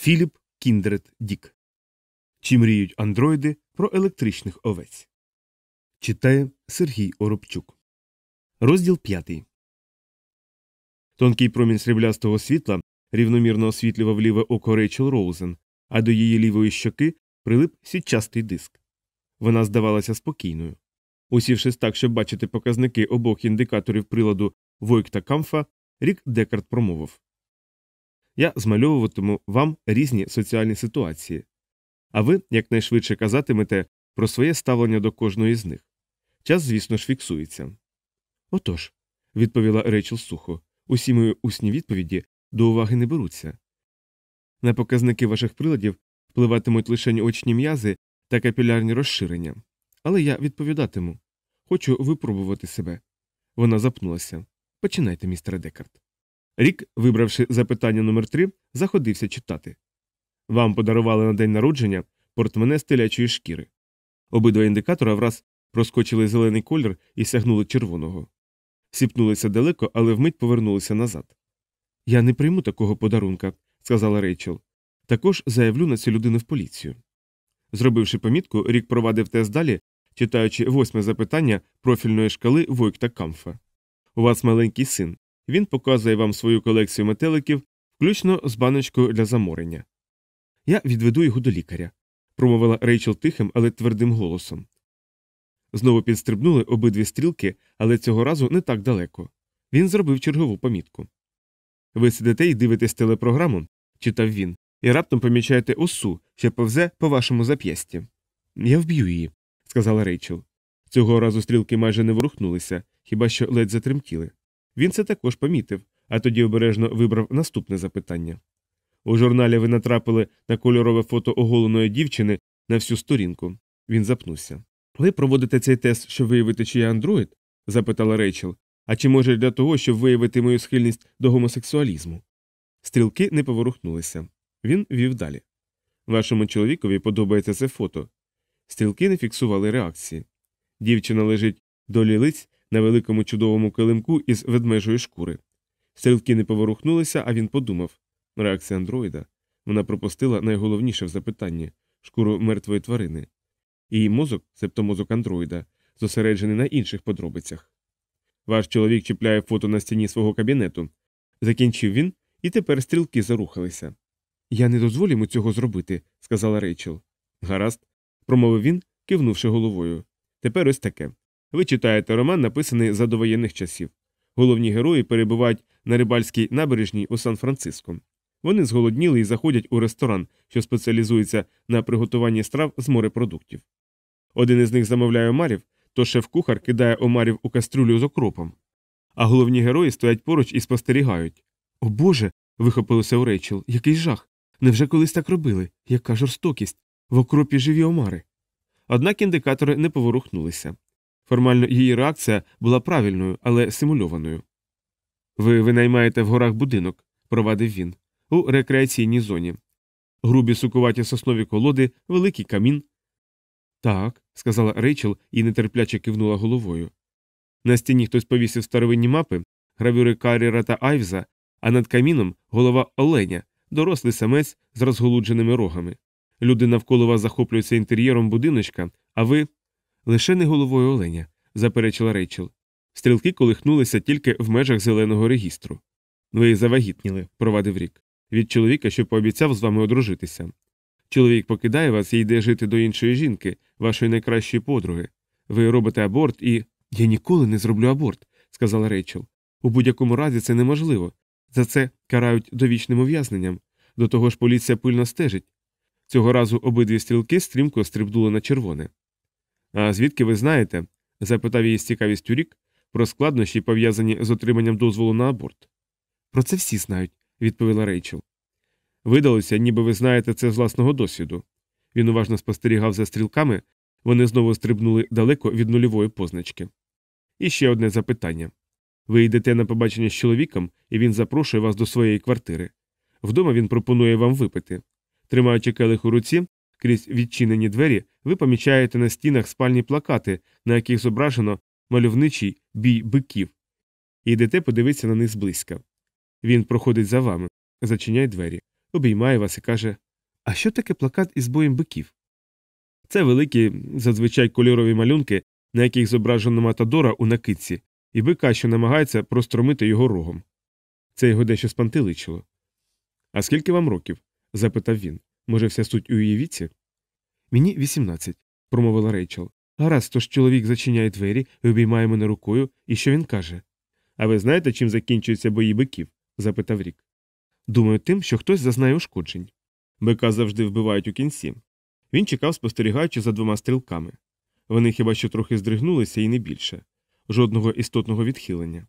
Філіп Кіндред Дік. Чи мріють андроїди про електричних овець? Читає Сергій Оробчук. Розділ п'ятий. Тонкий промінь сріблястого світла рівномірно освітлював ліве око Рейчел Роузен, а до її лівої щоки прилип сітчастий диск. Вона здавалася спокійною. Усівшись так, щоб бачити показники обох індикаторів приладу Войкта Камфа, рік Декарт промовив Я змальовуватиму вам різні соціальні ситуації, а ви якнайшвидше казатимете про своє ставлення до кожної з них. Час, звісно ж, фіксується. Отож, відповіла Рейчел сухо, усі мої усні відповіді до уваги не беруться. На показники ваших приладів впливатимуть лише очні м'язи та капілярні розширення. Але я відповідатиму. Хочу випробувати себе. Вона запнулася. Починайте, містер Декарт. Рік, вибравши запитання номер 3 заходився читати. Вам подарували на день народження портмене з телячої шкіри. Обидва індикатора враз проскочили зелений колір і сягнули червоного. Сіпнулися далеко, але вмить повернулися назад. Я не прийму такого подарунка, сказала Рейчел. Також заявлю на цю людину в поліцію. Зробивши помітку, рік провадив тест далі, читаючи восьме запитання профільної шкали Войкта Камфа. У вас маленький син. Він показує вам свою колекцію метеликів, включно з баночкою для заморення. Я відведу його до лікаря, промовила Рейчел тихим, але твердим голосом. Знову підстрибнули обидві стрілки, але цього разу не так далеко. Він зробив чергову помітку. Ви сидите і дивитесь телепрограму, читав він, і раптом помічаєте осу, що повзе по вашому зап'ясті. Я вб'ю її, сказала Рейчел. Цього разу стрілки майже не ворухнулися, хіба що ледь затремтіли. Він це також помітив, а тоді обережно вибрав наступне запитання. У журналі ви натрапили на кольорове фото оголеної дівчини на всю сторінку. Він запнувся. Ви проводите цей тест, щоб виявити, чи я андроїд? запитала Рейчел. А чи може для того, щоб виявити мою схильність до гомосексуалізму? Стрілки не поворухнулися. Він вів далі. Вашому чоловікові подобається це фото. Стрілки не фіксували реакції. Дівчина лежить до лілиць на великому чудовому килимку із ведмежої шкури. Стрілки не поворухнулися, а він подумав реакція андроїда. Вона пропустила найголовніше в запитанні шкуру мертвої тварини. Її мозок, себто мозок андроїда, зосереджений на інших подробицях. Ваш чоловік чіпляє фото на стіні свого кабінету. Закінчив він, і тепер стрілки зарухалися. Я не дозволю йому цього зробити, сказала Рейчел. Гаразд, промовив він, кивнувши головою. Тепер ось таке. Ви читаєте роман, написаний за довоєнних часів. Головні герої перебувають на рибальській набережній у Сан-Франциско. Вони зголодніли і заходять у ресторан, що спеціалізується на приготуванні страв з морепродуктів. Один із них замовляє омарів, то шеф-кухар кидає омарів у кастрюлю з окропом. А головні герої стоять поруч і спостерігають. О Боже. вихопилося у Рейчел. Який жах. Невже колись так робили? Яка жорстокість? В окропі живі омари. Однак індикатори не поворухнулися. Формально її реакція була правильною, але симульованою. Ви винаймаєте в горах будинок, провадив він, у рекреаційній зоні. Грубі сукуваті соснові колоди, великий камін. Так, сказала Рейчел і нетерпляче кивнула головою. На стіні хтось повісив старовинні мапи, гравюри Каріра та Айвза, а над каміном голова оленя, дорослий самець з розголудженими рогами. Люди навколо вас захоплюються інтер'єром будиночка, а ви лише не головою оленя, заперечила Рейчел. Стрілки колихнулися тільки в межах зеленого регістру. Ви завагітніли, провадив рік, від чоловіка, що пообіцяв з вами одружитися. Чоловік покидає вас і йде жити до іншої жінки, вашої найкращої подруги. Ви робите аборт і. Я ніколи не зроблю аборт, сказала Рейчел. У будь-якому разі це неможливо. За це карають довічним ув'язненням. До того ж поліція пильно стежить. Цього разу обидві стрілки стрімко стрибнули на червоне. А звідки ви знаєте? запитав її з цікавістю рік про складнощі, пов'язані з отриманням дозволу на аборт. Про це всі знають, відповіла Рейчел. Видалося, ніби ви знаєте це з власного досвіду. Він уважно спостерігав за стрілками, вони знову стрибнули далеко від нульової позначки. І ще одне запитання ви йдете на побачення з чоловіком, і він запрошує вас до своєї квартири. Вдома він пропонує вам випити. Тримаючи келих у руці, крізь відчинені двері, ви помічаєте на стінах спальні плакати, на яких зображено мальовничий бій биків. І йдете подивитися на них зблизька. Він проходить за вами, зачиняє двері. обіймає вас і каже: А що таке плакат із боєм биків? Це великі, зазвичай кольорові малюнки, на яких зображено Матадора у накидці, і бика, що намагається простромити його рогом. Це його дещо спантеличило. А скільки вам років? запитав він. Може, вся суть у її віці? Мені 18, промовила Рейчел. Гаразд, тож чоловік зачиняє двері і обіймає мене рукою, і що він каже? А ви знаєте, чим закінчуються бої биків? запитав Рік. Думаю, тим, що хтось зазнає ушкоджень. Бика завжди вбивають у кінці. Він чекав, спостерігаючи за двома стрілками. Вони хіба що трохи здригнулися і не більше, жодного істотного відхилення.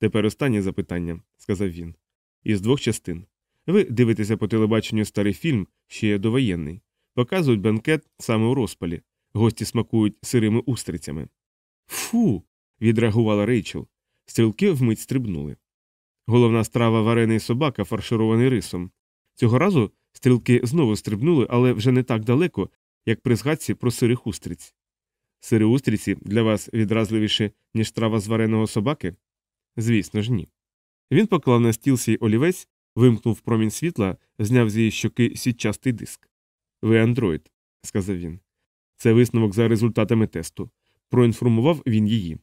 Тепер останнє запитання, сказав він. Із двох частин. Ви дивитеся по телебаченню старий фільм, ще довоєнний. Показують бенкет саме у розпалі, гості смакують сирими устрицями. Фу. відреагувала Рейчел. Стрілки вмить стрибнули. Головна страва варений собака, фарширований рисом. Цього разу стрілки знову стрибнули, але вже не так далеко, як при згадці про сирих устриць. Сири устриці для вас відразливіші, ніж страва з вареного собаки? Звісно ж, ні. Він поклав на стіл свій олівець, вимкнув промінь світла, зняв з її щоки сітчастий диск. Ви андроїд, сказав він. Це висновок за результатами тесту. Проінформував він її.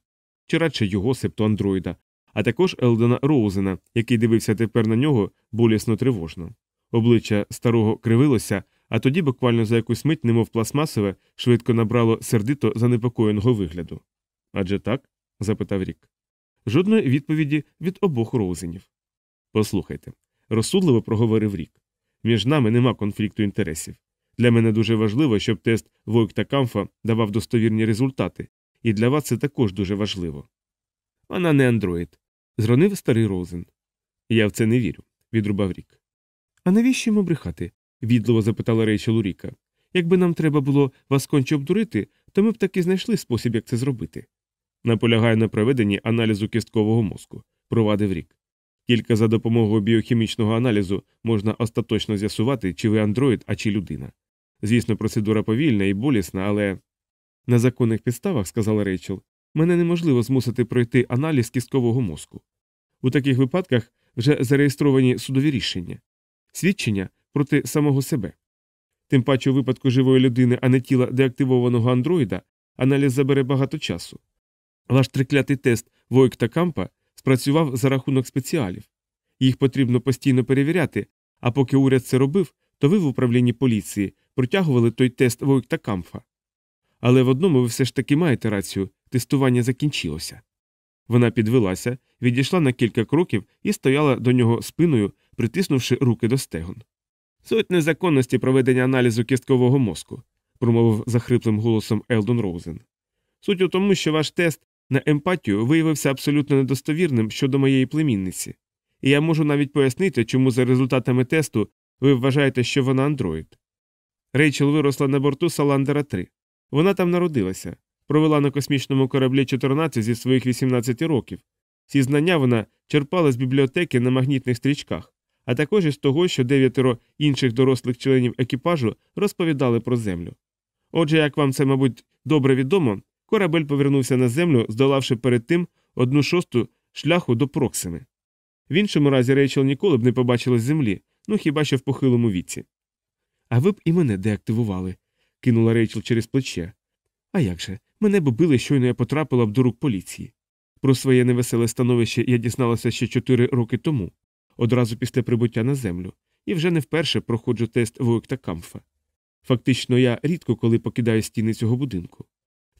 Чи радше його, септо андроїда, а також Елдена Роузена, який дивився тепер на нього болісно тривожно. Обличчя старого кривилося, а тоді, буквально за якусь мить, немов пластмасове, швидко набрало сердито занепокоєного вигляду. Адже так? запитав Рік. Жодної відповіді від обох Роузенів. Послухайте, розсудливо проговорив Рік. Між нами нема конфлікту інтересів. Для мене дуже важливо, щоб тест Войкта Камфа давав достовірні результати, і для вас це також дуже важливо. Вона не андроїд, зронив старий Роузен. Я в це не вірю, відрубав Рік. А навіщо йому брехати? відливо запитала Рейчел у Ріка. Якби нам треба було вас конче обдурити, то ми б таки знайшли спосіб, як це зробити. Наполягаю на проведенні аналізу кісткового мозку, провадив рік. Тільки за допомогою біохімічного аналізу можна остаточно з'ясувати, чи ви андроїд, а чи людина. Звісно, процедура повільна і болісна, але. На законних підставах, сказала Рейчел, мене неможливо змусити пройти аналіз кісткового мозку. У таких випадках вже зареєстровані судові рішення, свідчення проти самого себе. Тим паче у випадку живої людини, а не тіла деактивованого андроїда, аналіз забере багато часу. Ваш триклятий тест Войкта Кампа спрацював за рахунок спеціалів. Їх потрібно постійно перевіряти, а поки уряд це робив, то ви в управлінні поліції протягували той тест Войкта Камфа. Але в одному ви все ж таки маєте рацію тестування закінчилося. Вона підвелася, відійшла на кілька кроків і стояла до нього спиною, притиснувши руки до стегон. Суть незаконності проведення аналізу кісткового мозку, промовив захриплим голосом Елдон Роузен. Суть у тому, що ваш тест на емпатію виявився абсолютно недостовірним щодо моєї племінниці, і я можу навіть пояснити, чому за результатами тесту ви вважаєте, що вона андроїд. Рейчел виросла на борту Саландера 3. Вона там народилася, провела на космічному кораблі 14 зі своїх 18 років. Ці знання вона черпала з бібліотеки на магнітних стрічках, а також із того, що дев'ятеро інших дорослих членів екіпажу розповідали про землю. Отже, як вам це, мабуть, добре відомо, корабель повернувся на землю, здолавши перед тим одну шосту шляху до Проксими. В іншому разі Рейчел ніколи б не побачила землі, ну хіба що в похилому віці. А ви б і мене деактивували, кинула Рейчел через плече. А як же, мене б били, щойно я потрапила б до рук поліції. Про своє невеселе становище я дізналася ще чотири роки тому, одразу після прибуття на землю, і вже не вперше проходжу тест Войкта Камфа. Фактично, я рідко коли покидаю стіни цього будинку.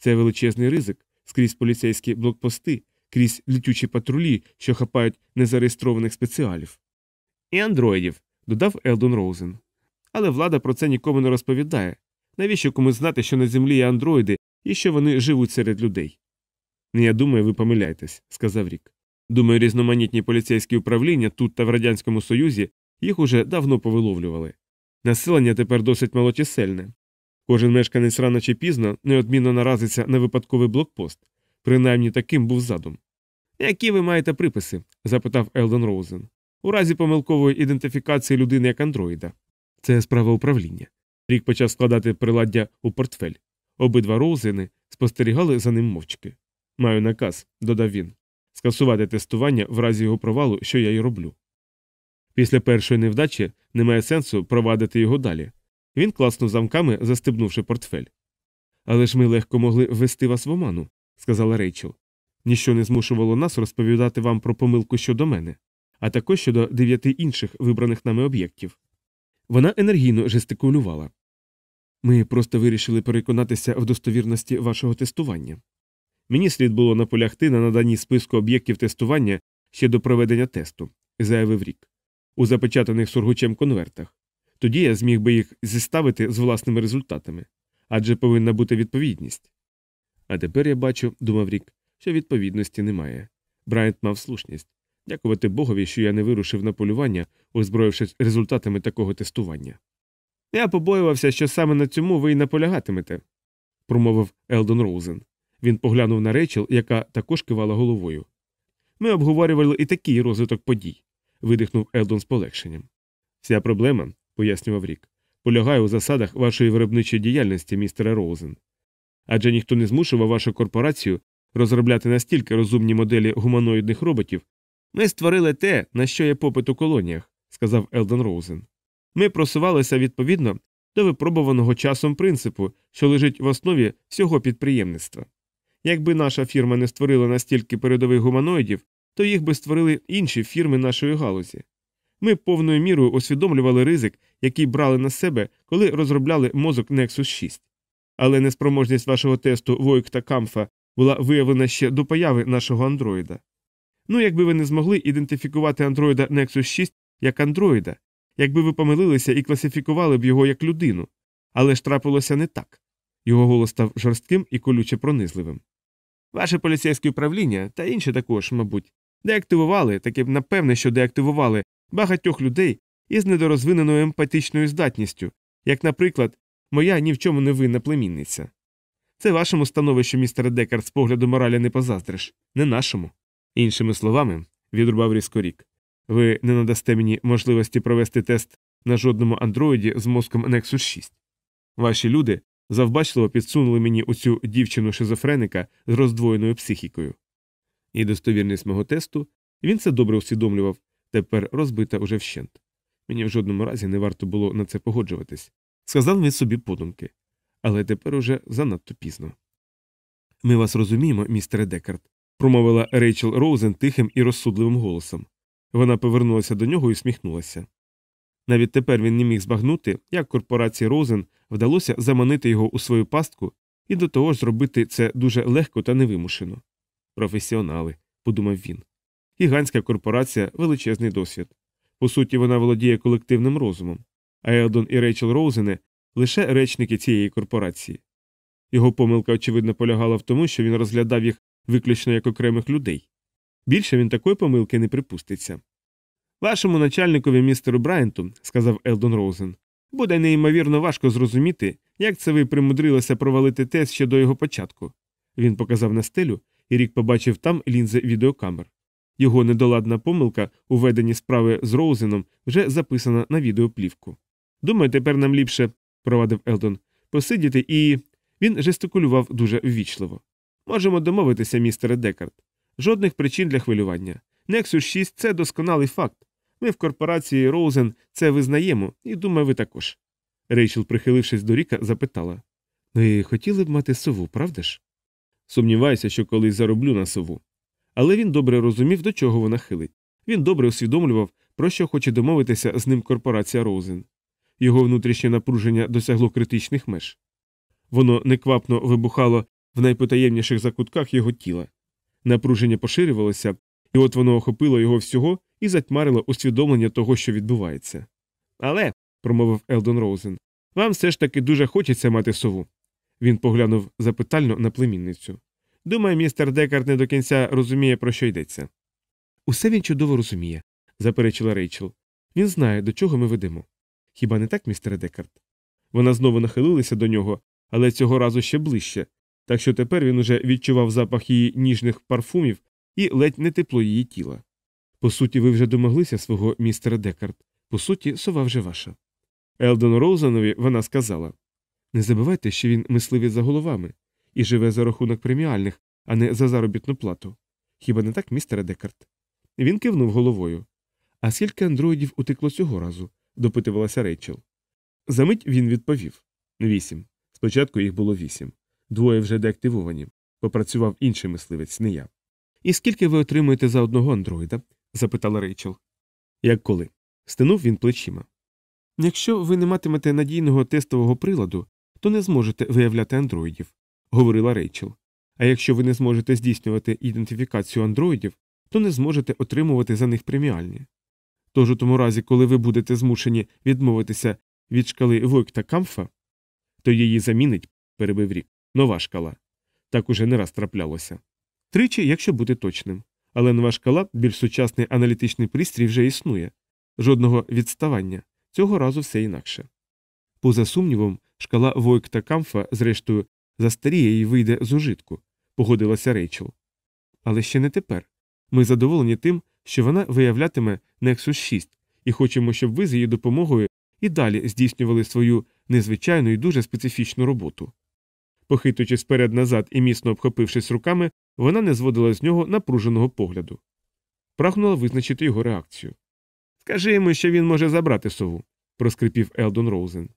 Це величезний ризик скрізь поліцейські блокпости, крізь літючі патрулі, що хапають незареєстрованих спеціалів. І андроїдів, додав Елдон Роузен. Але влада про це нікому не розповідає. Навіщо комусь знати, що на землі є андроїди і що вони живуть серед людей? Я думаю, ви помиляєтесь, сказав Рік. Думаю, різноманітні поліцейські управління тут та в Радянському Союзі їх уже давно повиловлювали. Населення тепер досить малочисельне. Кожен мешканець рано чи пізно неодмінно наразиться на випадковий блокпост, принаймні таким був задум. Які ви маєте приписи? запитав Елдон Роузен. У разі помилкової ідентифікації людини як андроїда. Це справа управління. Рік почав складати приладдя у портфель. Обидва Роузени спостерігали за ним мовчки. Маю наказ, додав він, скасувати тестування в разі його провалу, що я й роблю. Після першої невдачі немає сенсу провадити його далі. Він класнув замками, застебнувши портфель. Але ж ми легко могли ввести вас в оману, сказала Рейчел. Ніщо не змушувало нас розповідати вам про помилку щодо мене, а також щодо дев'яти інших вибраних нами об'єктів. Вона енергійно жестикулювала. Ми просто вирішили переконатися в достовірності вашого тестування. Мені слід було наполягти на наданні списку об'єктів тестування ще до проведення тесту, заявив рік, у запечатаних сургучем конвертах. Тоді я зміг би їх зіставити з власними результатами адже повинна бути відповідність. А тепер я бачу, думав рік, що відповідності немає. Брайант мав слушність. Дякувати Богові, що я не вирушив на полювання, озброївшись результатами такого тестування. Я побоювався, що саме на цьому ви й наполягатимете, промовив Елдон Роузен. Він поглянув на Рейчел, яка також кивала головою. Ми обговорювали і такий розвиток подій, видихнув Елдон з полегшенням. Вся проблема, пояснював Рік, полягає у засадах вашої виробничої діяльності, містере Роузен. Адже ніхто не змушував вашу корпорацію розробляти настільки розумні моделі гуманоїдних роботів. Ми створили те, на що є попит у колоніях, сказав Елдон Роузен. Ми просувалися відповідно до випробуваного часом принципу, що лежить в основі всього підприємництва. Якби наша фірма не створила настільки передових гуманоїдів, то їх би створили інші фірми нашої галузі. Ми повною мірою усвідомлювали ризик, який брали на себе, коли розробляли мозок Nexus 6. Але неспроможність вашого тесту Войк та Камфа була виявлена ще до появи нашого андроїда. Ну, якби ви не змогли ідентифікувати андроїда Nexus 6 як андроїда, якби ви помилилися і класифікували б його як людину, але ж трапилося не так. Його голос став жорстким і колюче пронизливим. Ваше поліцейське управління та інші також, мабуть, деактивували, таки напевне, що деактивували багатьох людей із недорозвиненою емпатичною здатністю, як, наприклад, моя ні в чому не винна племінниця. Це вашому становищу, містер Декар, з погляду моралі не позаздриш, не нашому. Іншими словами, відрубав різкорік, ви не надасте мені можливості провести тест на жодному андроїді з мозком Nexus 6. Ваші люди завбачливо підсунули мені оцю дівчину шизофреника з роздвоєною психікою. І достовірність мого тесту він це добре усвідомлював, тепер розбита уже вщент. Мені в жодному разі не варто було на це погоджуватись. Сказав він собі подумки. Але тепер уже занадто пізно. Ми вас розуміємо, містере Декард, промовила Рейчел Роузен тихим і розсудливим голосом. Вона повернулася до нього і усміхнулася. Навіть тепер він не міг збагнути, як корпорації Роузен вдалося заманити його у свою пастку і до того ж зробити це дуже легко та невимушено. Професіонали, подумав він. Гігантська корпорація величезний досвід. По суті, вона володіє колективним розумом, а Елдон і Рейчел Роузени лише речники цієї корпорації. Його помилка, очевидно, полягала в тому, що він розглядав їх виключно як окремих людей. Більше він такої помилки не припуститься. Вашому начальникові містеру Брайанту, сказав Елдон Роузен, буде неймовірно важко зрозуміти, як це ви примудрилися провалити тест ще до його початку. Він показав на стелю, і Рік побачив там лінзи відеокамер. Його недоладна помилка у веденні справи з Роузеном вже записана на відеоплівку. Думаю, тепер нам ліпше, провадив Елдон, посидіти і. Він жестикулював дуже ввічливо. Можемо домовитися, містере Декард. Жодних причин для хвилювання. Nexus 6 це досконалий факт. Ми в корпорації Роузен це визнаємо, і думаю, ви також. Рейчел, прихилившись до Ріка, запитала Ви хотіли б мати сову, правда ж? Сумніваюся, що колись зароблю на сову. Але він добре розумів, до чого вона хилить. Він добре усвідомлював, про що хоче домовитися з ним корпорація Роузен. Його внутрішнє напруження досягло критичних меж. Воно неквапно вибухало в найпотаємніших закутках його тіла. Напруження поширювалося, і от воно охопило його всього і затьмарило усвідомлення того, що відбувається. Але, промовив Елдон Роузен, вам все ж таки дуже хочеться мати сову. Він поглянув запитально на племінницю. Думаю, містер Декард не до кінця розуміє, про що йдеться. Усе він чудово розуміє, заперечила Рейчел. Він знає, до чого ми ведемо. Хіба не так, містер Декард? Вона знову нахилилася до нього, але цього разу ще ближче, так що тепер він уже відчував запах її ніжних парфумів і ледь не тепло її тіла. По суті, ви вже домоглися свого містера Декард. По суті, сова вже ваша. Елдону Роузанові вона сказала Не забувайте, що він мисливець за головами і живе за рахунок преміальних, а не за заробітну плату. Хіба не так, містере Декарт? Він кивнув головою. А скільки андроїдів утекло цього разу? допитувалася Рейчел. Замить він відповів Вісім. Спочатку їх було вісім. Двоє вже деактивовані. Попрацював інший мисливець, не я. І скільки ви отримуєте за одного андроїда? запитала Рейчел. Як коли? Стинув він плечима. Якщо ви не матимете надійного тестового приладу, то не зможете виявляти андроїдів, говорила Рейчел. А якщо ви не зможете здійснювати ідентифікацію андроїдів, то не зможете отримувати за них преміальні. Тож у тому разі, коли ви будете змушені відмовитися від шкали Войкта Камфа, то її замінить, перебив рік, нова шкала. Так уже не раз траплялося. Тричі, якщо бути точним. Але нова шкала, більш сучасний аналітичний пристрій вже існує. Жодного відставання. Цього разу все інакше. Поза сумнівом, шкала Войкта Камфа, зрештою, застаріє і вийде з ужитку, погодилася Рейчел. Але ще не тепер. Ми задоволені тим, що вона виявлятиме Nexus 6 і хочемо, щоб ви з її допомогою і далі здійснювали свою незвичайну і дуже специфічну роботу. Похитуючись вперед назад і міцно обхопившись руками, вона не зводила з нього напруженого погляду. Прагнула визначити його реакцію. Скажи йому, що він може забрати сову, проскрипів Елдон Роузен.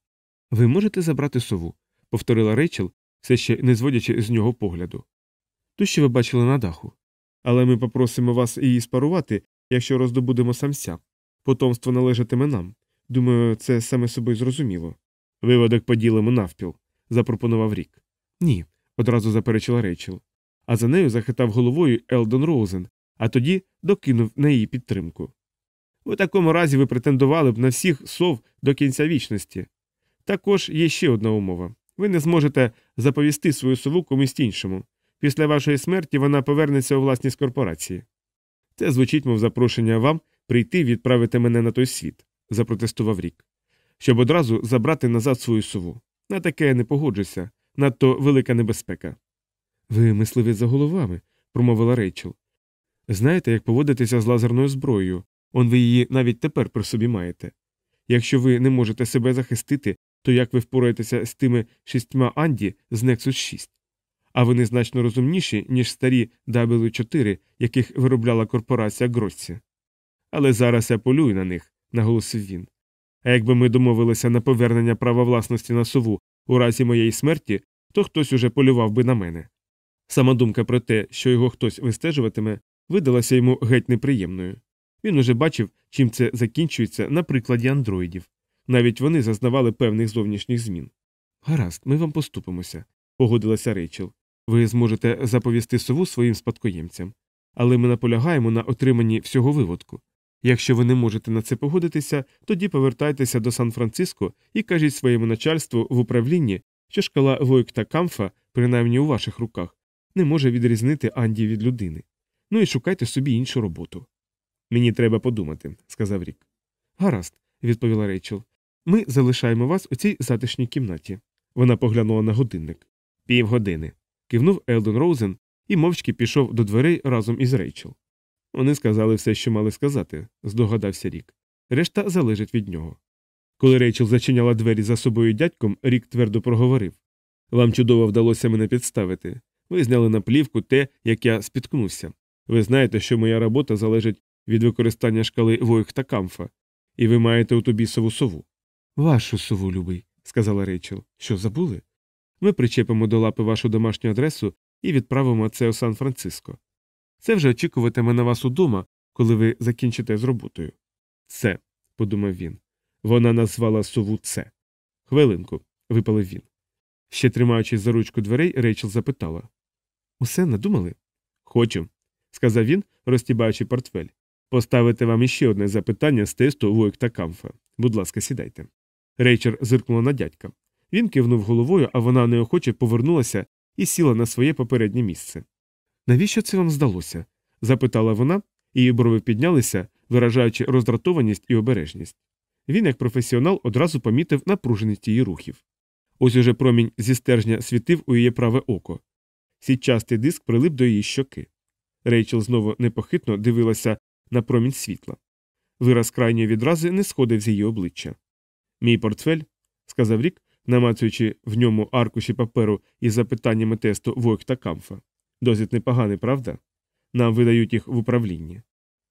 Ви можете забрати сову, повторила Рейчел, все ще не зводячи з нього погляду. Ту, що ви бачили на даху. Але ми попросимо вас її спарувати, якщо роздобудемо самця. Потомство належатиме нам. Думаю, це саме собою зрозуміло. Виводок поділимо навпіл, запропонував рік. Ні, одразу заперечила Рейчел. А за нею захитав головою Елдон Роузен, а тоді докинув на її підтримку. У такому разі ви претендували б на всіх сов до кінця вічності. Також є ще одна умова ви не зможете заповісти свою сову комусь іншому. Після вашої смерті вона повернеться у власність корпорації. Це звучить, мов запрошення вам прийти відправити мене на той світ, запротестував рік, щоб одразу забрати назад свою сову. На таке я не погоджуся, надто велика небезпека. Ви мисливі за головами, промовила Рейчел. Знаєте, як поводитися з лазерною зброєю, он ви її навіть тепер при собі маєте. Якщо ви не можете себе захистити, то як ви впораєтеся з тими шістьма Анді з Nexus 6? А вони значно розумніші, ніж старі W4, яких виробляла корпорація Гросці. Але зараз я полюю на них, наголосив він. А якби ми домовилися на повернення права власності на сову у разі моєї смерті, то хтось уже полював би на мене. Сама думка про те, що його хтось вистежуватиме, видалася йому геть неприємною. Він уже бачив, чим це закінчується на прикладі андроїдів. Навіть вони зазнавали певних зовнішніх змін. Гаразд, ми вам поступимося, погодилася Рейчел. Ви зможете заповісти сову своїм спадкоємцям, але ми наполягаємо на отриманні всього виводку. Якщо ви не можете на це погодитися, тоді повертайтеся до Сан-Франциско і кажіть своєму начальству в управлінні, що шкала Войкта Камфа, принаймні у ваших руках, не може відрізнити Анді від людини. Ну і шукайте собі іншу роботу. Мені треба подумати, сказав Рік. Гаразд, відповіла Рейчел. Ми залишаємо вас у цій затишній кімнаті. Вона поглянула на годинник. Півгодини. Кивнув Елдон Роузен і мовчки пішов до дверей разом із Рейчел. Вони сказали все, що мали сказати, здогадався Рік. Решта залежить від нього. Коли Рейчел зачиняла двері за собою й дядьком, Рік твердо проговорив Вам чудово вдалося мене підставити. Ви зняли на плівку те, як я спіткнувся. Ви знаєте, що моя робота залежить від використання шкали Войх та Камфа, і ви маєте у тобі сову сову. Вашу сову, любий, сказала Рейчел. Що забули? Ми причепимо до лапи вашу домашню адресу і відправимо це у Сан-Франциско. Це вже очікуватиме на вас удома, коли ви закінчите з роботою. Це, подумав він. Вона назвала сову це. Хвилинку, випалив він. Ще тримаючись за ручку дверей, Рейчел запитала Усе надумали? Хочу, сказав він, розтібаючи портфель. Поставити вам іще одне запитання з тесту Войк та Камфа. Будь ласка, сідайте. Рейчер зиркнула на дядька. Він кивнув головою, а вона неохоче повернулася і сіла на своє попереднє місце. Навіщо це вам здалося? запитала вона, її брови піднялися, виражаючи роздратованість і обережність. Він, як професіонал, одразу помітив напруженість її рухів. Ось уже промінь зі стержня світив у її праве око. Сітчастий диск прилип до її щоки. Рейчел знову непохитно дивилася на промінь світла. Вираз крайньої відрази не сходив з її обличчя. Мій портфель, сказав рік, намацуючи в ньому аркуші паперу із запитаннями тесту Войк та Камфа. Досить непоганий, правда? Нам видають їх в управлінні.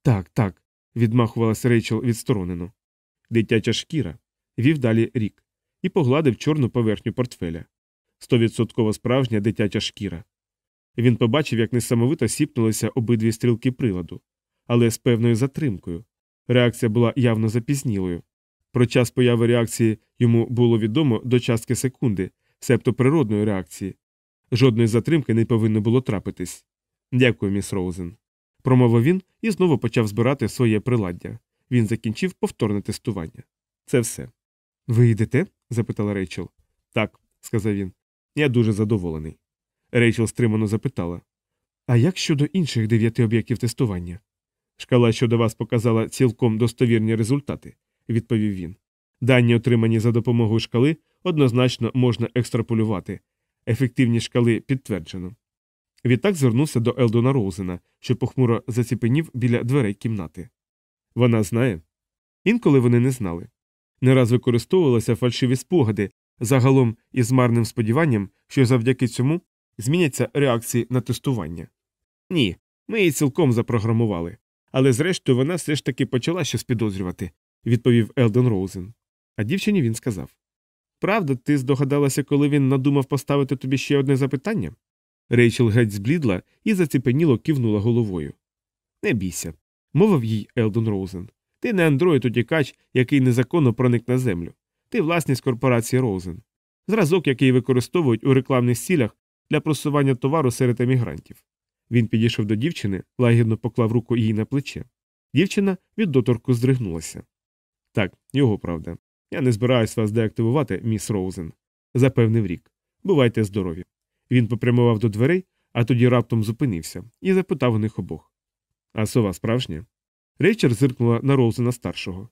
Так, так, відмахувалась Рейчел відсторонено. Дитяча шкіра. Вів далі рік і погладив чорну поверхню портфеля. Стовідсотково справжня дитяча шкіра. Він побачив, як несамовито сіпнулися обидві стрілки приладу, але з певною затримкою. Реакція була явно запізнілою. Про час появи реакції йому було відомо до частки секунди, себто природної реакції. Жодної затримки не повинно було трапитись. Дякую, міс Роузен. Промовив він і знову почав збирати своє приладдя. Він закінчив повторне тестування. Це все. Ви йдете? запитала Рейчел. Так, сказав він. Я дуже задоволений. Рейчел стримано запитала. А як щодо інших дев'яти об'єктів тестування? Шкала щодо вас показала цілком достовірні результати, відповів він. Дані, отримані за допомогою шкали, однозначно можна екстраполювати. Ефективність шкали підтверджено. Відтак звернувся до Елдона Роузена, що похмуро заціпенів біля дверей кімнати. Вона знає. Інколи вони не знали. Не раз використовувалися фальшиві спогади, загалом із марним сподіванням, що завдяки цьому зміняться реакції на тестування. Ні, ми її цілком запрограмували. Але зрештою вона все ж таки почала щось підозрювати, відповів Елдон Роузен. А дівчині він сказав Правда, ти здогадалася, коли він надумав поставити тобі ще одне запитання? Рейчел геть зблідла і заціпеніло кивнула головою. Не бійся, мовив їй Елдон Роузен. Ти не андроїд утікач, який незаконно проник на землю. Ти власність корпорації Роузен. Зразок, який використовують у рекламних цілях для просування товару серед емігрантів. Він підійшов до дівчини, лагідно поклав руку їй на плече. Дівчина від доторку здригнулася. Так, його правда. Я не збираюсь вас деактивувати, міс Роузен, запевнив Рік. Бувайте здорові. Він попрямував до дверей, а тоді раптом зупинився і запитав у них обох. А сова справжня? Рейчел зиркнула на Роузена старшого.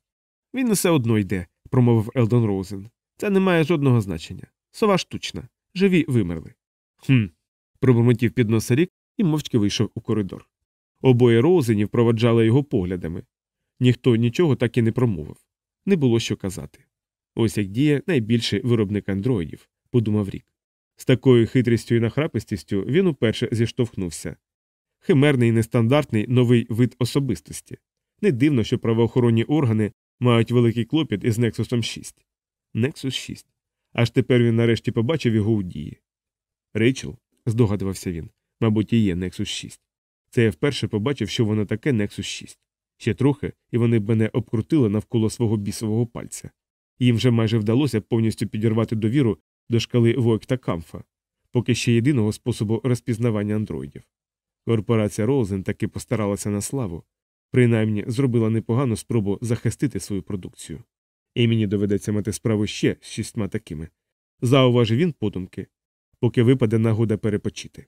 Він все одно йде, промовив Елдон Роузен. Це не має жодного значення. Сова штучна. Живі вимерли. Хм. пробурмотів під носа рік і мовчки вийшов у коридор. Обоє Роузенів проводжали його поглядами. Ніхто нічого так і не промовив. Не було що казати. Ось як діє найбільший виробник андроїдів, подумав рік. З такою хитрістю і нахрапистістю він уперше зіштовхнувся. Химерний нестандартний новий вид особистості. Не дивно, що правоохоронні органи мають великий клопіт із Нексусом 6. Нексус 6. Аж тепер він нарешті побачив його у дії. Рейчел, здогадувався він, мабуть, і є Nexus 6. Це я вперше побачив, що воно таке Nexus 6. Ще трохи, і вони б мене обкрутили навколо свого бісового пальця. Їм вже майже вдалося повністю підірвати довіру до шкали Войк та Камфа, поки ще єдиного способу розпізнавання андроїдів. Корпорація Роузен таки постаралася на славу, принаймні зробила непогану спробу захистити свою продукцію. І мені доведеться мати справу ще з шістьма такими. Зауважив він подумки, поки випаде нагода перепочити.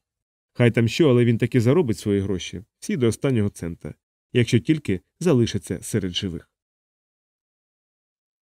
Хай там що, але він таки заробить свої гроші, всі до останнього цента, якщо тільки залишиться серед живих.